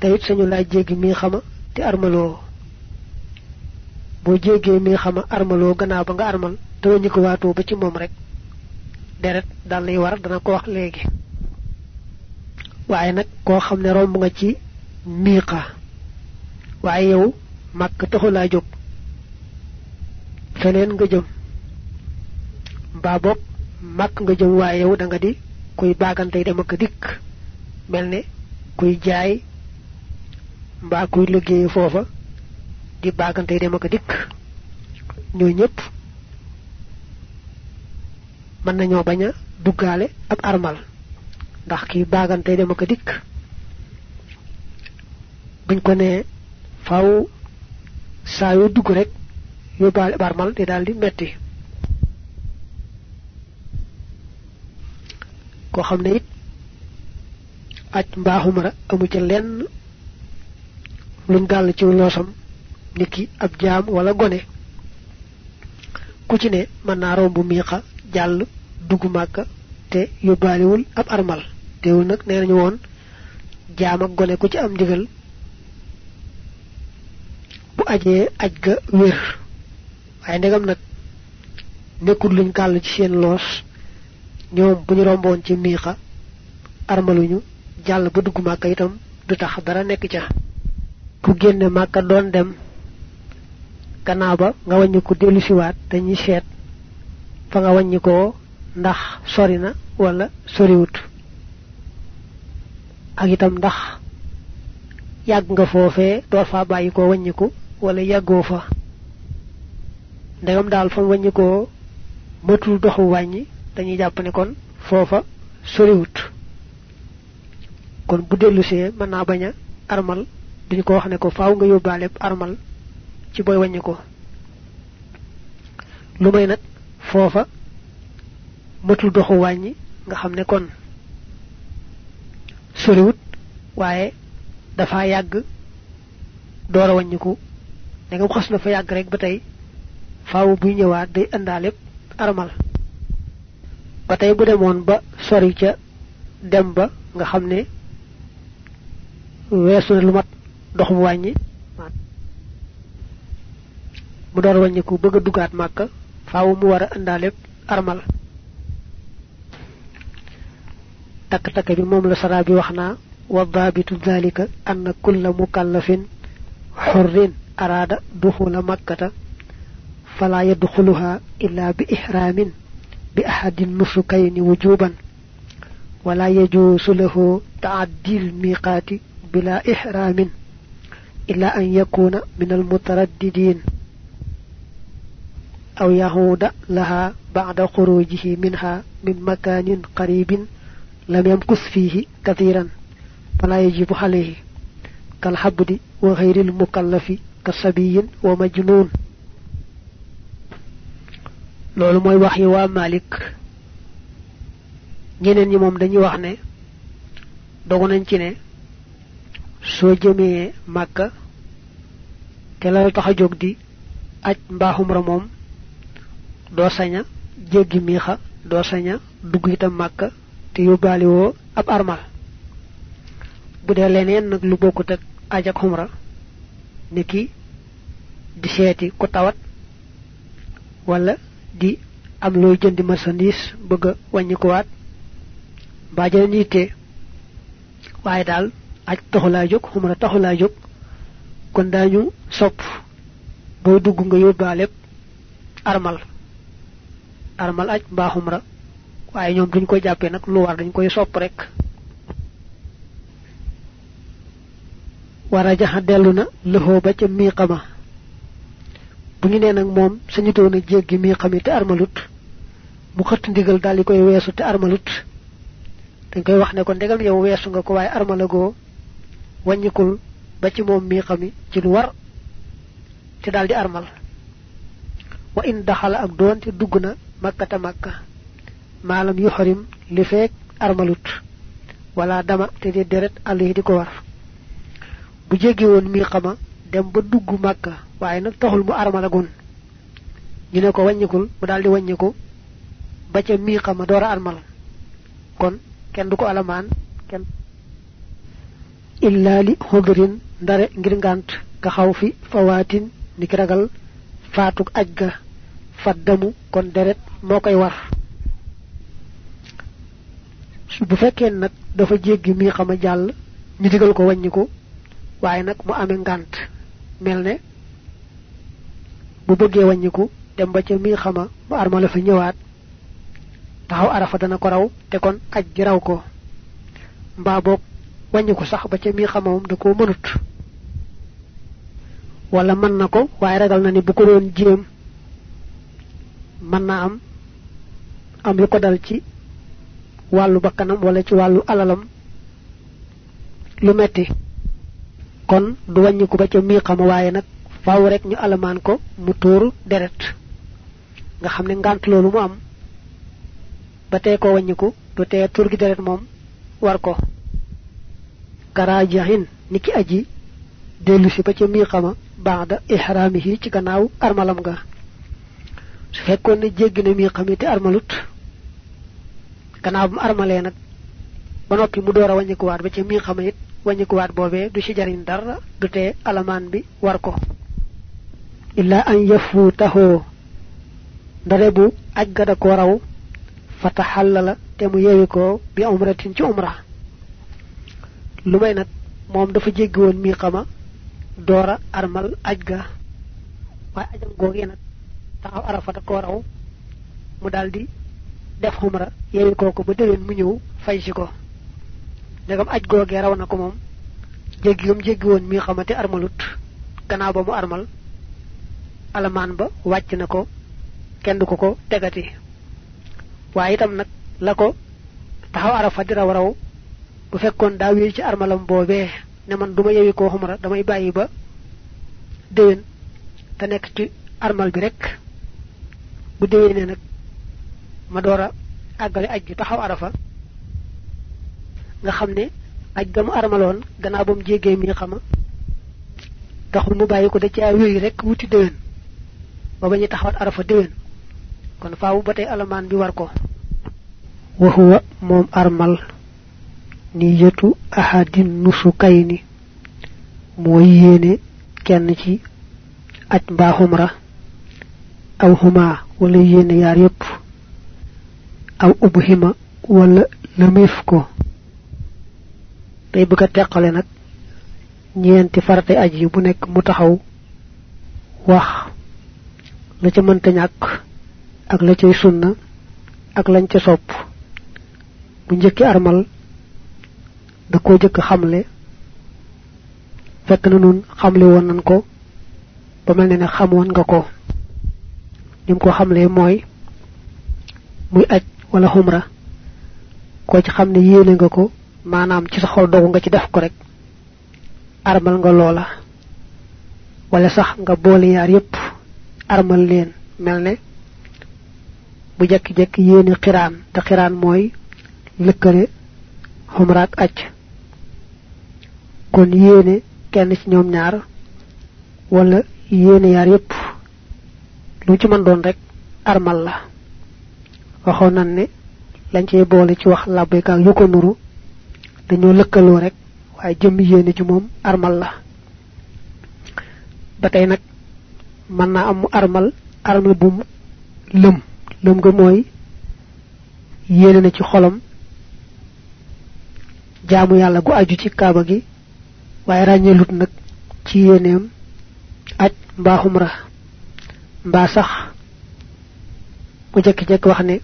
te it sañu laa jéggi mi xama te armaloo. Boo jéggee mi xama armaloo gannaaw ba nga armal te wàññi ko waatoo ba ci moom rek. Deret dal lay war dana ko wax léegi. Waaye nag koo xam ne romb nga ci miiqa waaye yow màkk taxu laa jóg. Feneen nga jëm. Mbaa boog màkk nga jëm waaye yow da nga di kuy baagantey dem ak dikk. Mel ne jaay mbaa kuy liggéey foofa di baagantey dem ak dikk. Ñoo ñëpp mën nañoo bañ a duggaale ab armal. Ndax kii baagantey dem ak dikk buñ ko nee faaw saa yoo dugg rek yóbbaale ab armal di daal di metti. Koo xam ne it aj mbaaxumara amu ca lenn luñ gàll ci loosam niki ab jaam wala gone. Ku ci ne mën naa romb miixa jàll dugg màkka te yóbbaalewul ab armal. Teewul nag nee nañu woon jaam ak gone ku ci am ndigal bu ajee aj ga wér. Waaye ndegam nag nekkul luñ gàll ci seen loos. Ñoom bu ñu romboon ci miixa armaluñu jàll ba dugg màkka itam du tax dara nekk ca ku génne màkka doon dem gannaaw ba nga wàññi ko dellu siwaat dañuy seet fa nga wàññi ko ndax sori na wala soriwut. Ak itam ndax yàgg nga foofee door faa bàyyi ko wàññiku wala yàggoo fa. Ndegam daal fa wàññi ko matul doxu wàññi dañuy jàpp ne kon foofa soriwut. Kon bu dellusee mën naa bañ armal duñ ko wax ne ko faaw nga yóbbaale armal ci booy wàññi ko. Lu may nag foofa matul doxu wàññi nga xam ne kon soriwut waaye dafa yàgg door a wàññiku. Da nga xas na fa yàgg rek ba tey faaw buy ñëwaat day armal. Ba tey bu demoon ba sori ca dem ba nga xam ne lu mat dox mu wàññi mu door wàññiku bëgg a dugaat màkk faaw mu war a ëndaale armal takk takk bi moom la sara bi wax naa wa daabitu dalika anna kulla mukallafin xurrin araada duxula makkata fala yadxuluha illa bi ihramin bi ahadi nusukayni wujuban wala yajuusu lahu taaddi lmiqaati bila ihramin illa an yakuna min al mutaraddidin aw yahuda laha ba'da khurujihi minha min makanin qaribin lam kusfihi fihi kathiran fala yajibu alayhi kal wa ghayri al mukallafi kasabiyin wa majnun lolu moy wax yi wa malik ñeneen ñi mom dañuy wax soo jëmee màkka te la tax a di aj mbaaxum ra moom doo saña jéggi miixa doo saña dugg itam màkka te woo ab armal. Bu dee leneen nag lu bokkut ak aj ak xumra di seeti ku tawat wala di am looy jëndi marchandise bëgg a wàññi ko waat mbaa jëleen yitte. Waaye daal aj taxulaa jóg xumra taxulaa jóg. kon daañu sopp. booy dugg nga armal. armal aj mbaa xumra. waaye ñoom duñ koy jàppee nag lu war dañ koy sopp rek. wara jaxa dellu na lëxoo ba bu ñu moom sañutoon a jéggi te armalut. mu xëtt ndigal daal di koy armalut. dañ koy wax ne ko ndegam yow weesu nga ko waaye armalagoo wàññikul ba ci moom miiqami ci lu war te daal di armal. wa in daxala ak doonte dugg na makkata makka maalam yuxrim li feek armalut wala dama te di deret àll yi di ko war. Bu jéggi woon mi xama dem ba dugg màkka waaye nag taxul mu armalagun. Ñu ne ko wàññikul mu daal di wàññiku ba ca mi xama armal. Kon kenn du ko alamaan kenn illa li hudrin ndare ngir ngant ka fawatin niki ragal fatuk aj ga faddamu kon deret moo koy war bu fekkee nag dafa jéggi mi xama jàll ñu digal ko wàññiku waaye nag mu amee ngant mel ne bu bëggee wàññiku dem ba ca mi xama fa ñëwaat taxaw arafa dana ko raw te kon aj raw ko. Mbaa boog wàññiku sax ba ca mi xama moom da koo mënut. wala mën na ko waaye ragal na ni bu ko doon jéem mën na am am lu ko dal ci wàllu bakkanam wala ci wàllu alalam lu metti. kon du wàññiku ba ca mii xam waaye nag faaw rek ñu alamaan ko mu tuur deret. nga xam ngant loolu mu am ba ko du tee tur gi deret moom war ko karaajahin niki aji dellu si ba ca mii xama baada ihraamihi ci gannaaw armalam nga su fekkoon ne jéggi na mii xamite armalut gannaaw bu mu armalee nag ba noppi mu door a wàññikuwaat ba ca mii xama it wàññikuwaat boobee du ci jariñ dara du tee alamaan bi war ko. Illa an yafuutahoo ndare bu aj ko raw te mu yewi bi umratin ci umra lu may nag moom dafa jéggi woon mii xama doora armal aj ga. Waaye ajam googee nag taxaw arafata ko raw mu daldi def xumra yewi kooku ba déwén mu ñëw fay si ko. Ndegam aj googee raw na ko moom jéggi gam jéggi woon mii xamate armalut. Gannaaw ba mu armal alamaan ba wàcc na ko kenn du ko ko tegati. Waaye itam nag la ko taxaw arafa raw raw bu fekkoon daa wéy ci armalam boobee ne man duma yewi koo xumra damay bàyyi ba déwén te nekk ci armal bi rek. bu déwénee nag ma door a àggale taxaw arafa nga xam ne aj ga mu armaloon gannaaw ba mu jéggee mi xama taxul mu ko da ci wéy rek wuti déwén. ba ba ñu taxawat arafa déwén. kon faawu ba tey alamaan bi war ko. wa huwa moom armal niyatu ahadin nusukayni mooy yéene kenn ci aj mbaa xumra aw huma wala yéene yaar yépp. Aw ubhima wala lëmeef ko. Day bëgg a teqale nag ñeenti farate aj yi bu mu taxaw wax la ca mënta ñàkk ak la sunna ak lañ ca sopp. Bu armal da koo jëkk xamle fekk na nun xamle woon nan ko ba mel ne xamoon nga ko. Nim ko xamle mooy muy aj wala xumra ko ci xam ne nga ko maanaam ci sa xol dogu nga ci def ko rek armal nga loola. Wala sax nga boole yaar yépp armal leen mel ne bu jekki-jekki yéene xiraan te xiraan mooy lëkkale xumraak aj kon yéene kenn ci ñoom ñaar wala yéene yaar yépp. Lu ci mën doon rek armal la. Waxoon nan ne lañ cey boole ci wax labbayka yu ko nuru dañoo lëkkaloo rek waaye jëmm yéene ci moom armal la. Ba tey nag mën naa am armal armal bu lëm. Lëm nga mooy yéene na ci xolam jaamu yàlla gu aju ci kaaba gi waaye ràññeelut nag ci yéeneem aj mbaa xumra mbaa sax mu jekki-jekki wax ne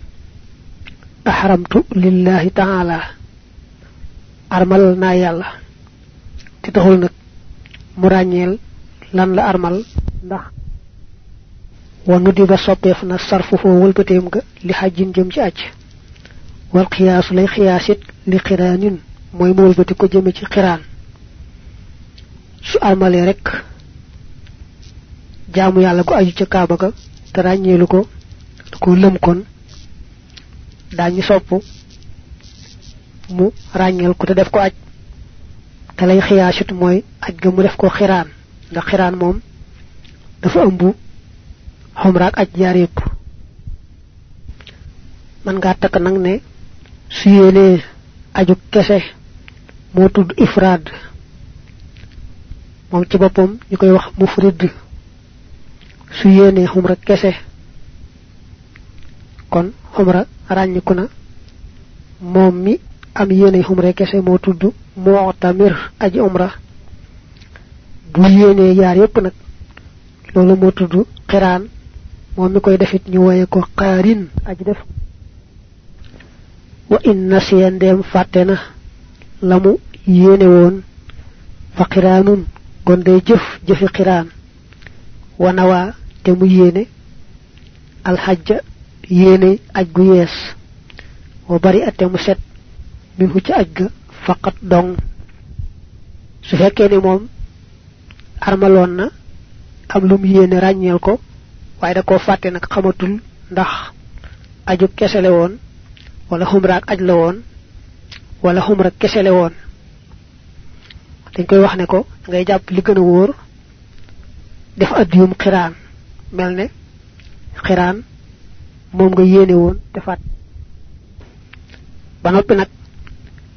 ahramtu lillahi taala armal naa yàlla. Te taxul nag mu lan la armal ndax wanu di ba soppeef na sarfu foo wëlbateem nga li xajjin jëm ci aj wal xiyaasu lay xiyaasit li xiraanin mooy mu wëlbati ko jëme ci xiraan su armalee rek. Jaamu yàlla gu aju ca kaaba ga te ko ko lëm kon. Sopp mu ràññeel ko te def ko aj. Te lay xiyaasit mooy aj ga mu def ko xiraan. Ndax xiraan moom dafa aj jaar yépp man ngaa takk nag ne su yéenee aju kese moo tudd ifraad moom ci boppam ñu koy wax mufrid su yéenee xumra kese. kon xumra ràññiku na moom mi am yéene xumra kese moo tudd mu'tamir aji umra. bu yéenee yaar yépp nag loolu moo tudd xiraan moom mi koy defit ñu woye ko xaarin aji def. wa in nasiya ndeem fàtte na la mu yéene woon fa xiraanun kon day jëf jëfi xiraan wanawaa te mu yéene. Alxajja yéene aj gu yees. Wa bari ate mu set. Min ci aj ga faqat dong. Su fekkee ne moom armaloon na am lum yéene ràññeel ko waaye da koo fàtte nag xamatul ndax aju kesele woon wala xumra ak aj la woon wala xumra woon dañ koy wax ne ko ngay jàpp li gën a wóor def addiyum xiraan. mel ne xiraan moom nga yéene woon te fàtt ba noppi nag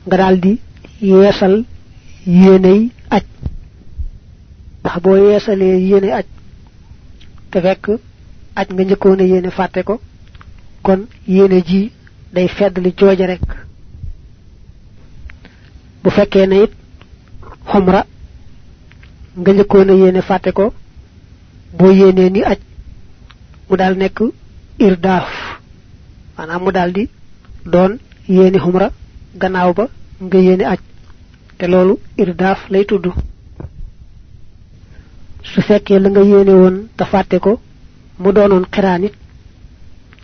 nga daldi yeesal yéeney aj. ndax boo yeesalee yéene aj te fekk aj nga njëkkoon a yéene fàtte ko kon yéene ji day feddali jooje rek. bu fekkee it xumra nga njëkkoon a yéene fàtte ko boo yéenee ni aj mu daal nekk irdaaf maanaam mu daal di doon yéene xumra gannaaw ba nga yéene aj te loolu irdaaf lay tudd. Su fekkee la nga yéene woon te fàtte ko mu doonoon xiraan it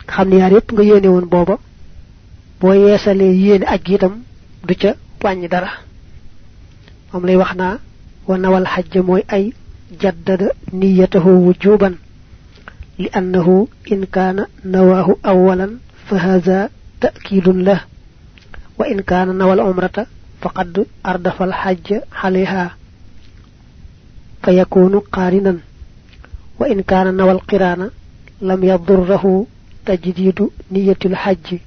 xam ne yaar yépp nga yéene woon booba boo yeesalee yéene aj itam du ca wàññi dara mom lay waxna wa nawal hajj moy ay jaddad niyyatahu wujuban لأنه إن كان نواه أولا فهذا تأكيد له وإن كان نوى العمرة فقد أردف الحج عليها فيكون قارنا وإن كان نوى qirana لم يضره تجديد نية الحج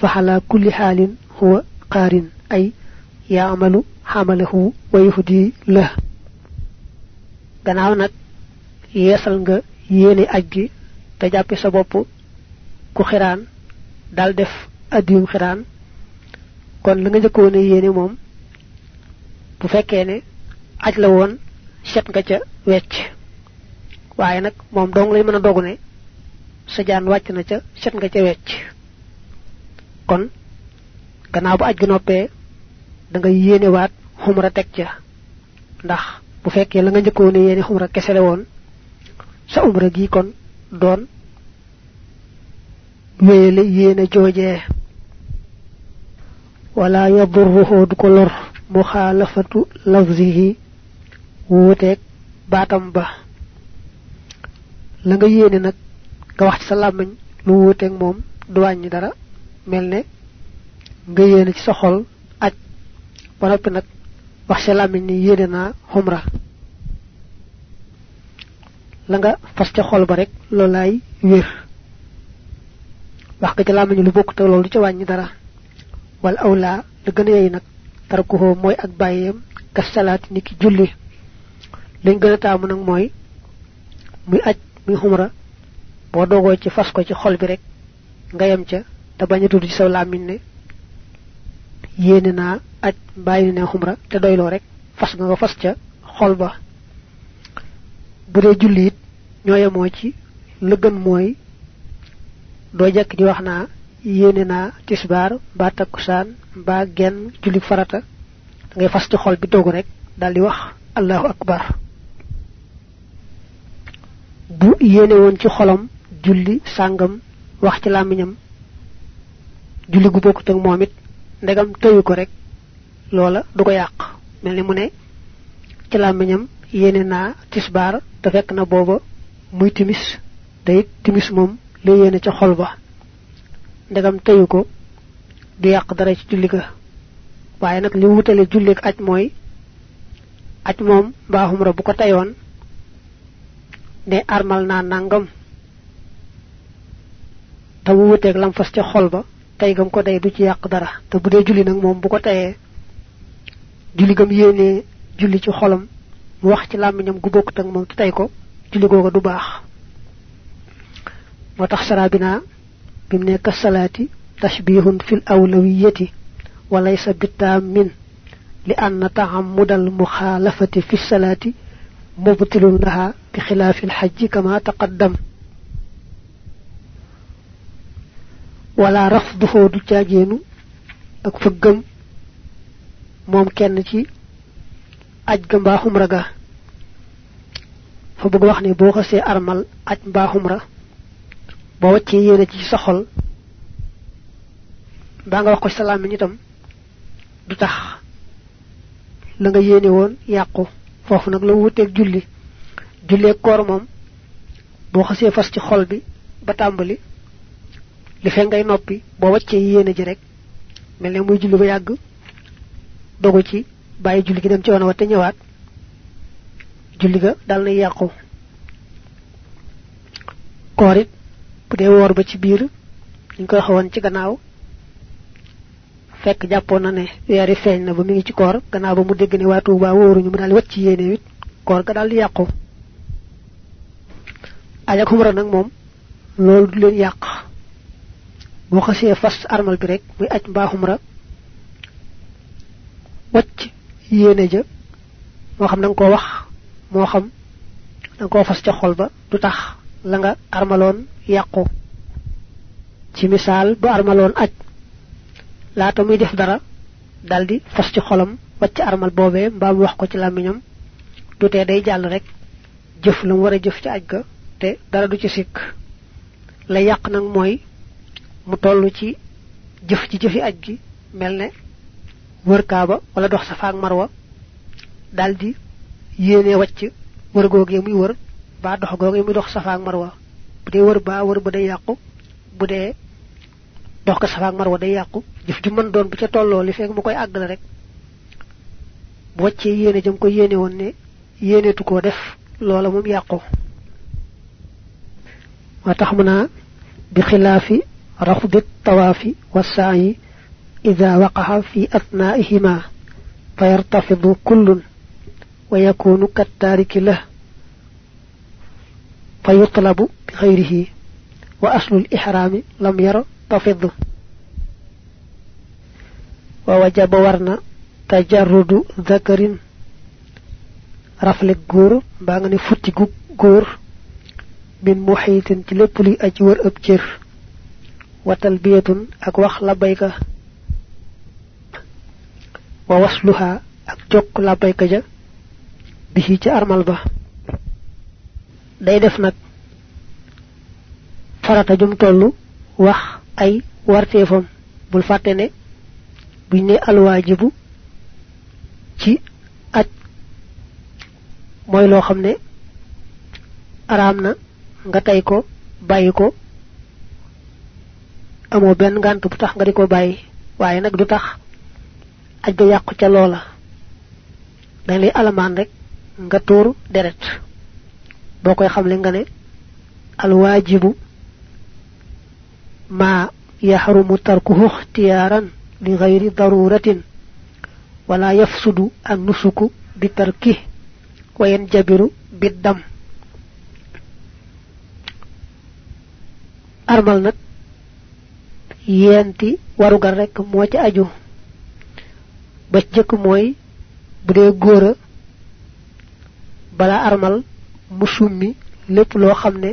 فعلى كل حال هو قارن أي يعمل xamalahu wa yuhdi la gannaaw nag yeesal nga yéene aj gi te jàppi sa bopp ku xiraan dal def addiyum xiraan. Kon la nga njëkkoon a yéene moom bu fekkee ne aj la woon set nga ca wecc. Waaye nag moom dong lay mën a dogu ne sa jaan wàcc na ca set nga ca wecc. Kon gannaaw ba aj gi noppee da nga yéene waat xumra teg ca. Ndax bu fekkee la nga njëkkoon yéene xumra kese woon sa umra gi kon doon wéyale yéene joojee. Wala yadurruhu du ko lor muxaalafatu lafzihi wuuteeg baatam ba. La nga yéene nag nga wax ci sa làmmiñ lu wuuteeg moom du wàññi dara mel ne nga yéene ci sa xol ba noppi nag wax sa làmmiñ ni yéene naa xumra la nga fas ca xol ba rek loolaay wér wax nga ca làmmiñ lu bokk te loolu du ca wàññi dara wal awla la gën a yey nag tarkuhoo mooy ak bàyyeem ka salaati ni ki julli lañ gën a taamu nag mooy muy aj muy xumra boo dogoo ci fas ko ci xol bi rek nga yem ca te bañ a tudd ci saw làmmiñ ne yéene naa aj bàyyi ne xumra te doyloo rek fas nga nga fas ca xol ba. bu dee julli it ñoo ci la mooy doo jekk di wax naa yéene naa tisbaar mbaa takkusaan mbaa genn julli farata da ngay fas ci xol bi dogu rek daal di wax allahu akbar. bu yéene ci xolam julli sàngam wax ci làmmiñam julli gu bokkut ak moom it ndegam tëyu ko rek loola du ko yàq. Mel ni mu ne ci làmmiñam yéene naa tisbaar te fekk na booba muy timis te timis moom la yéene ca xol ba. Ndegam tëyu ko du yàq dara ci julli ga. Waaye nag li wutale julleek aj mooy aj moom mbaaxum ra bu ko teyoon ne armal naa nangam te mu wuteeg lam fas ca xol ba tey gam ko day du ci yàq dara te bu dee julli nag moom bu ko teyee julli gam yéenee julli ci xolam wax ci làmmiñam gu bokkut ak moom tay ko julli googa du baax moo tax sarabina bim ne ka salaati tashbihun fil awlawiyati wa laysa bitaamin li anna ta'ammudal mukhalafati fi salati mubtilun laha bi khilafil hajj kama taqaddam wala rafduhu du caagéenu ak fëggam moom kenn ci aj ga mbaa xumra fa bëgg wax ne boo xasee armal aj mbaa xumra boo wàccee yéene ci sa xol mbaa nga wax ko sa làmmiñ itam du tax la nga yéene woon yàqu. Foofu nag la wuteeg julli. Julleeg koor moom boo xasee fas ci xol bi ba tàmbali li fe ngay noppi boo wàccee yéene ji rek mel ne muy julli ba yàgg dogu ci bàyyi julli gi dem ci wana wa te ñëwaat julli ga dal na yàqu. Koor it bu dee woor ba ci biir ñu koy xawoon ci gannaaw fekk jàppoon na ne weeri feeñ na ba mi ngi ci koor gannaaw ba mu dégg ne waa tuuba wóoruñu mu daal wacc yéene wit koor ga daal di yàqu. Aj ak xumra nag moom loolu du boo xasee fas armal bi rek muy aj mbaa xumra wacc yéene ja moo xam da koo wax moo xam da koo fas ca xol ba du tax la nga armaloon yàqu. Ci misaal bu armaloon aj laata muy def dara daldi fas ci xolam wacc armal boobee mbaa mu wax ko ci làmmiñam du tee day jàll rek jëf la mu war a jëf ci aj ga te dara du ci sikk. La yàq nag mooy mu toll ci jëf ci jëfi aj gi mel ne wër kaaba wala dox safa ak marwa daldi yéene wacc wër googee muy wër ba dox googee muy dox safa ak marwa. Bu dee wër ba wër ba day yàqu bu dee dox ko safa ak marwa day yàqu jëf ju mën doon bu ca tolloo li fekk mu koy àggale rek. Bu wàccee yéene jëm ko yéene woon ne yéeneetu koo def loola moom yàqu. Moo tax mu naa bi xilaafi رفض الطواف والسعي إذا وقع في أثنائهما فيرتفض كل ويكون كالتارك له فيطلب بغيره. وأصل الإحرام لم يرتفض. ووجب ورنا تجرد ذكر. رفل الجور بان nga جور. من محيط تلبلي أجور أبجر. Wa wasluha ak jokk labbayka ja bihi ci armal ba. Day def nag farata jum tollu wax ay warteefam. Bul ne ci aj mooy loo xam ne araam na nga tey ko bàyyi ko amoo benn ngànt bu tax nga di ko waaye nag du tax aj ga yàqu ca loola dañ lay alamaan rek nga tuur deret. Boo koy xamle nga ne alwaajibu ma yaxrumu tarkuhu ixtiyaaran li gayri daruratin wala yafsudu an nusuku bi tarki wa yanjabiru biddam armal nag yenti warugar rek moo ci aju. Ba jëkk mooy bu dee bala armal mu summi lépp loo xam ne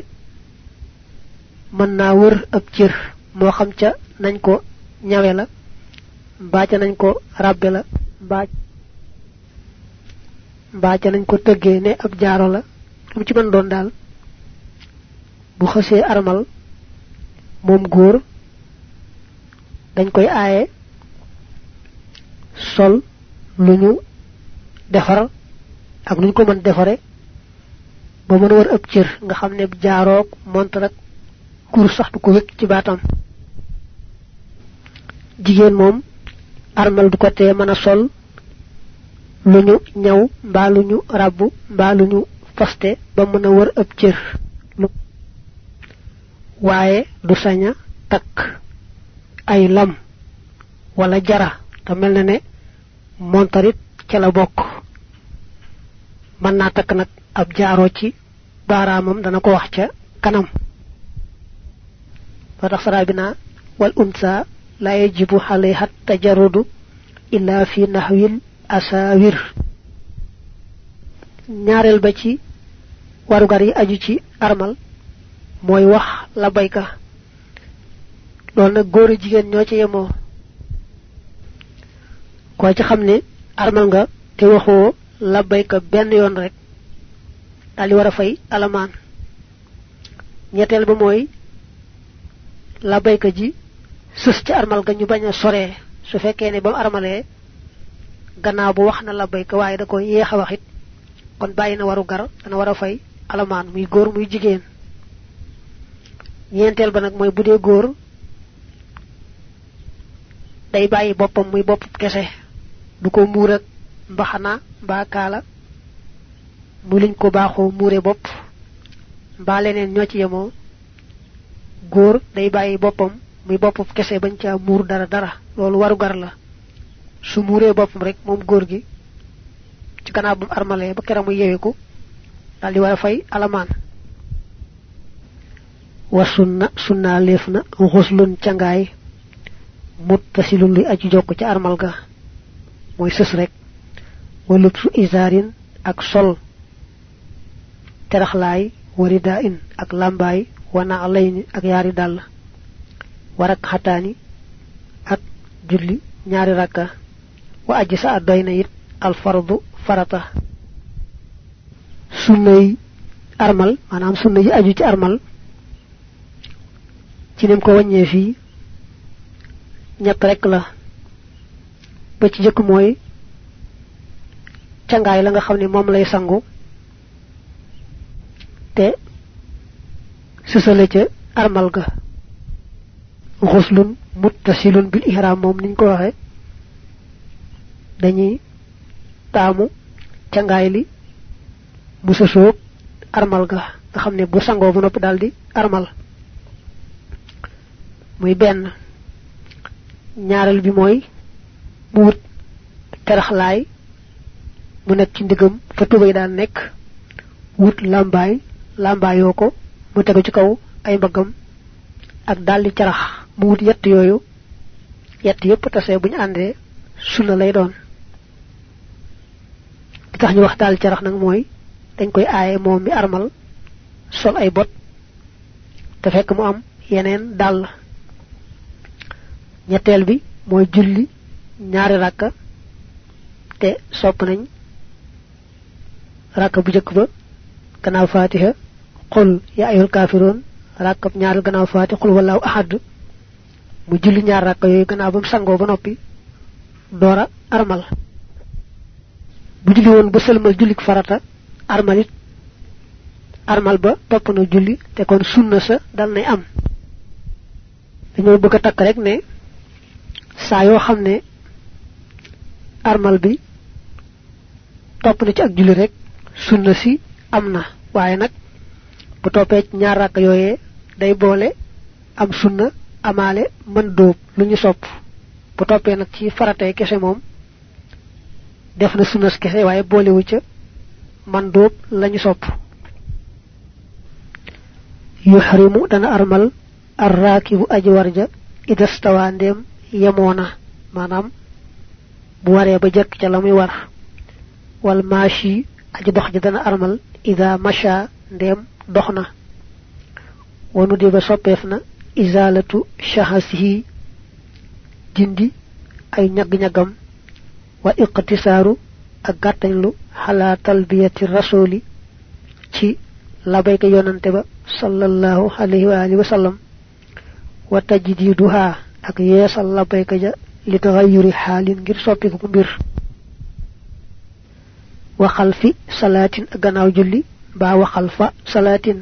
wër ab cër moo xam ca nañ ko ñawe la mbaa ca nañ ko ràbbe la mbaa ca nañ ko tëggee ne ab jaaro la ci mën doon daal. Bu xësee armal góor dañ koy aaye sol luñu defar ak nuñ ko mën defare ba mën war ëpp cër nga xam ne jaaroog mont rek kur sax du ko wékk ci baatam. Jigéen moom armal du ko tee mën a sol luñu ñaw mbaa luñu rabbu mbaa luñu faste ba mën a wër ëpp cër. Waaye du saña takk ay lam wala jara. Te mel na ne montarit ca la bokk. Man na tak nak ab ci baaraamam dana ko wax ca kanam. Fa tax sarabina wal unsa la yajibu alayha tajarrudu illa fi nahwil asawir ñaarel ba ci warugar yi aju ci armal mooy wax la bayka loolu nag góor jigéen ñoo ci yemoo. Koo ci xam ne armal nga te waxoo la bayka benn yoon rek daal di war a fay alamaan. Ñetteel ba mooy la bayka ji sës ci armal ga ñu bañ a soree su fekkee ne ba mu armalee gannaaw bu wax na la bayka waaye da ko yéex a waxit kon bàyyi na waru gar dana war a fay alamaan muy góor muy jigéen. Ñeenteel ba nag mooy bu dee day bàyyi boppam muy bopp kese. Du ko muur ak mbaxana mbaa kaala. Mu liñ ko baaxoo muure bopp. Mbaa leneen ñoo ci yemoo. Góor day bàyyi boppam muy kese bañ caa muur dara dara. Loolu waru gar la. Su muuree boppam rek moom góor gi ci gannaaw bu armalee ba kera mu yeweku daal di fay alamaan. Wa sunna sunna leef na xuslun cangaay muttasilun luy aju jokk ci armal ga. Mooy sës rek. Wa lubsu isaarin ak sol. Teraxlaay warida in ak lambaay wana alayni ak yaari dàll. Warak xataani ak julli ñaari rakka. Wa aji sa doy na al fardu farata. Sunnay armal maanaam sunna yi aju ci armal ci nim ko wàññee fii ñett rek la. Ba ci jëkk mooy cangaay la nga xam ne moom lay sangu te sësale ca armal ga. Xuslun muttasilun bil ihram moom niñ ko waxe dañuy taamu cangaay li mu sësoog armal ga nga xam ne bu sangoo bu noppi daldi armal. Muy benn ñaareel bi mooy mu wut teraxlaay mu nekk ci ndigam fa tubay daan nekk wut lambaay lambaayoo ko mu tegu ci kaw ay mbaggam ak daldi carax mu wut yett yooyu yett yépp tase buñ àndee sunna lay doon. Tax ñu wax daal carax nag mooy dañ koy aaye moom mi armal sol ay bot te fekk mu am yeneen dàll ñetteel bi mooy julli ñaari rakka te sopp nañ rakka bu jëkk ba gannaaw fatiha qul ya ayul kafirun rakka ñaari gannaaw fatiha qul wallahu ahad mu julli ñaar rakka yooyu gannaaw ba mu sangoo ba noppi doora armal. Bu julli woon ba sëlmal jullik farata armalit armal ba topp na julli te kon sunna sa dal nay am. Dañoo bëgg a takk rek ne saa yoo xam ne armal bi topp na ci ak julli rek sunna si am na. Waaye nag bu toppee ci ñaar rakk yooyee day boole am sunna amaale mën dóob lu ñu sopp. Bu toppee nag ci faratay kese moom def na sunna kese waaye boolewu ca man dóob lañu sopp. Yuhrimu dana armal arrakibu aji warja idastawa yemoona maanaam bu waree ba jekk ca la war. Wal mashi aji dox ji dana armal. Ida masha ndem dox na. Wonu di ba soppeef izalatu shahasihi dindi ay ñag-ñagam wa iqtisaaru ak gàttañlu xala talbiyati rasuli. Ci labayka yonante ba sallallahu alayhi wa alihi wa sallam. Wa ak yeesal labayka ja li taxayuri xaalin ngir soppiku ko mbir. Waxal fi salaatin ak gannaaw julli mbaa waxal fa salaatin.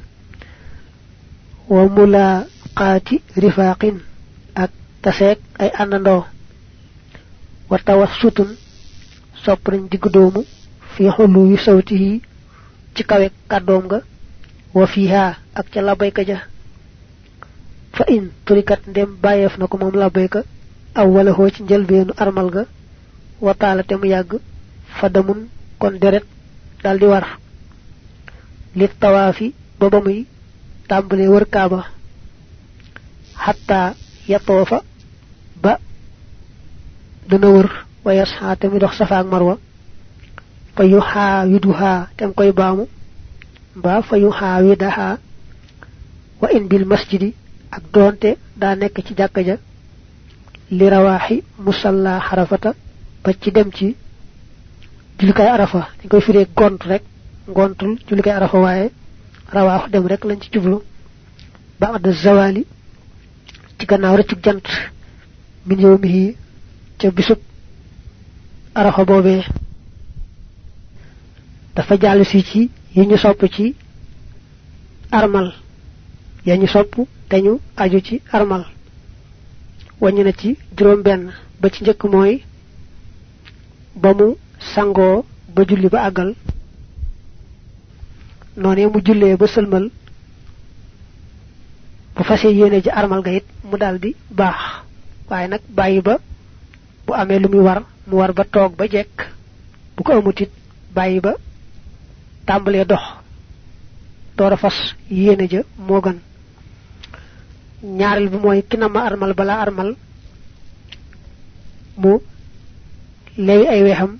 Wa mulaqaati rifaqin ak taseek ay àndandoo. Wa tawassutun sopp nañ fi xullu yu sawtihi ci kawe kàddoom nga wa fiha ak ca labayka ja fa in turikat ndem bàyyeef na ko moom labayka aw wala hoo ci njëlbeenu armal ga wa taala te mu yàgg fa damun kon deret daldi war. Li tawafi ba ba muy tàmbale wër kaaba ba dana wër wa yasxa te mi dox safa ak marwa fa yuxaawiduha tem koy baamu ba fa yuxaawidaha wa in bil masjidi ak doonte daa nekk ci jàkka ja li rawaaxi musalla xarafata ba ci dem ci julikay arafa. Dañ koy firee gont rek ngontul julikay arafa waaye rawaaxu dem rek lañ ci jublu. Ba ad zawali ci gannaaw rëccu jant min yowmihi ca bisub arafa boobee. Dafa jàll si ci yi ñu sopp ci armal ya ñu sopp te ñu aju ci armal. Wàññi na ci juróom benn ba ci njëkk mooy ba mu sangoo ba julli ba àggal. Noonee mu jullee ba sëlmal bu fasé yéene ji armal ga it mu daldi baax. Waaye nag bàyyi ba bu amee lu muy war mu war ba toog ba jekk. Bu ko bàyyi ba tàmbalee dox. Door a fas yéene ja moo gën ñaareel bi mooy ki ma armal bala armal mu lewi ay weexam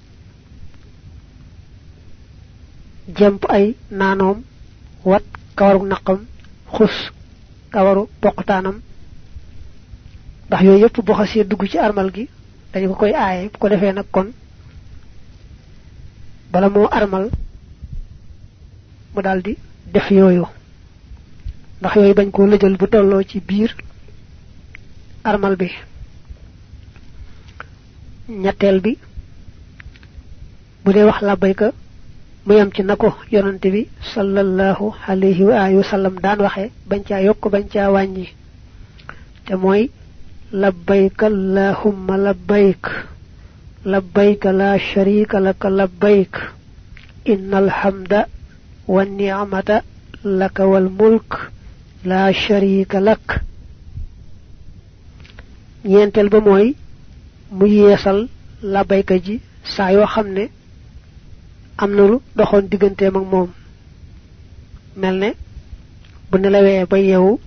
jemp ay naanoom wat kawaru naqam xus kawaru poqtaanam ndax yooyu yëpp bu xasee dugg ci armal gi dañu ko koy aaye bu ko defee nag kon bala moo armal mu daldi def yooyu ndax yooyu bañ koo lëjal bu tolloo ci biir armal bi ñetteel bi bu dee wax labbayka mu yam ci nako yonante bi sallallahu alayhi wa alihi wa sallam daan waxe bañ caa yokk bañ caa wàññi te mooy labbayk allahumma labbayk labbayk la sharika laka labbayk innal hamda wan ni'mata laka wal mulk la sharika lak. Ñeenteel ba mooy mu yeesal labbayka ji saa yoo xam ne am na lu doxoon digganteem ak mel ne bu nelawee ba yeewu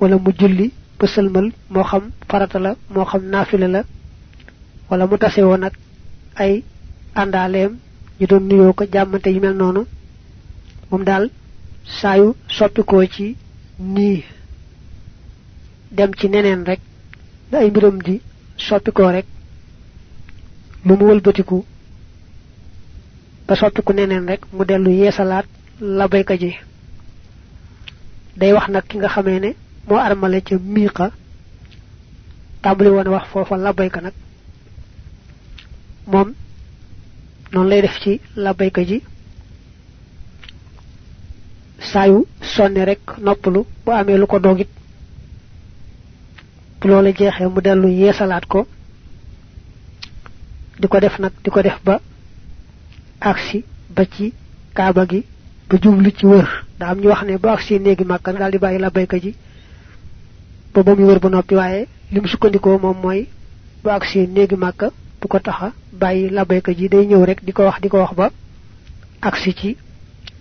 wala mu julli ba sëlmal moo xam farata la moo xam naafila la wala mu ak ay àndaaleem ñu doon nuyoo ko jàmmante yu mel noonu ci nii dem ci neneen rek. Da ay mbiram di soppikoo rek. Lu mu wëlbatiku. Ba soppiku neneen rek mu dellu yeesalaat la bayka ji. Day wax nag ki nga xamee ne moo armale ca miiqa tàmbali woon wax foofa la bayka nag. Moom noonu lay def ci la bayka ji. Saayu sonne rek noppalu bu amee lu ko dogit. Bu loola jeexee mu dellu yeesalaat ko di ko def nag di def ba aksi ba ci kaaba gi ba jublu ci wër. Da am ñu wax ne ba aksi neegi makka dal di bayyi la bayka ji ba ba wër ba noppi. Waaye lim sukkandikoo moom mooy ba aksi neegi makka du ko taxa bayyi la bayka ji day ñëw rek di ko wax di ko wax ba aksi ci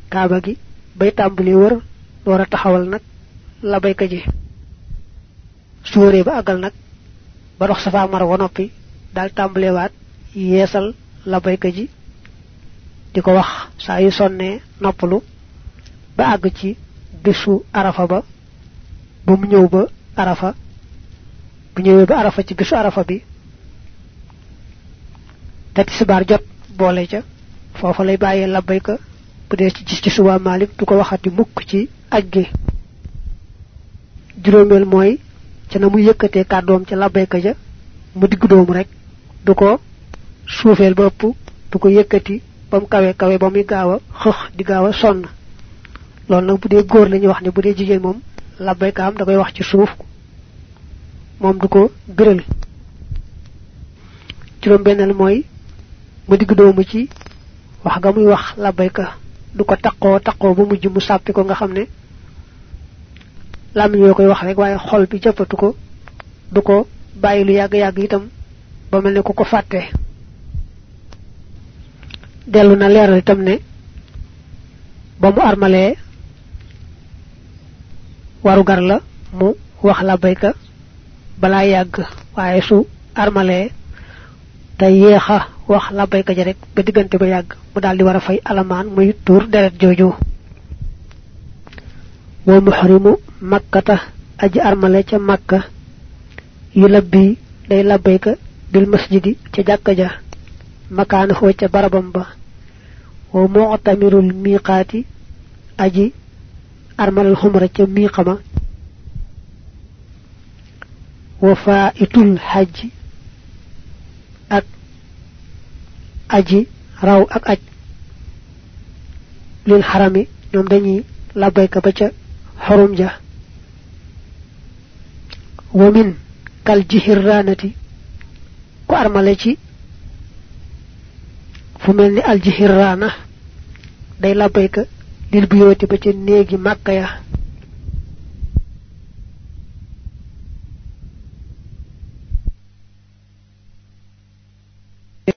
kaaba gi bay tàmbali wër door a taxawal nag la bayka ji. Su wëree ba àggal nag ba dox safa mara wa noppi daal tàmbalewaat yeesal la bayka ji di ko wax saa yu sonnee noppalu ba àgg ci bisu arafa ba ba mu ñëw ba arafa bu ñëwee ba arafa ci bisu arafa bi te tisbaar jot boole ca foofa lay bàyyee labbayka bu dee ci ci suba malik du ko waxati mukk ci aj gi juróomeel mooy ca na mu yëkkatee kàddoom ca labbayka ja mu digg doomu rek du ko suufeel ba ëpp du ko yëkkati bam kawe kawe xëx di gaaw a sonn. Loolu nag bu dee góor la ñuy wax ne bu dee jigéen moom labbaykaam da koy wax ci suuf moom du ko gëral. Juróom mooy mu digg doomu ci wax ga muy wax labbayka du ko taqoo taqoo ba mujj mu nga xam ne làmmiñ yoo koy wax rek waaye xol bi jëppatu ko du ko bàyyi lu yàgg yàgg itam ba mel ne ko fàtte. Delu na itam ne ba mu armalee waru gar la mu wax la bayka bala yàgg waaye su armalee te yéexa wax la bayka ja rek ba diggante ba yàgg mu daal di fay muy deret wa muhrimu makkata aji armale ca makka. Yu labbi day labbayka bil masjidi ca jàkka ja. Makaana foo ca barabam ba. Wa mu'tamirul miqati aji armalal xumra ca miqama wa fa'itul hajj ak aji raw ak aj. Lil harami ñoom dañuy labbayka ba ca xorum ja wa min kal jihirranati ko armale ci fu melni al jihirrana day labbayka lil buyoti ba ca neegi makka ya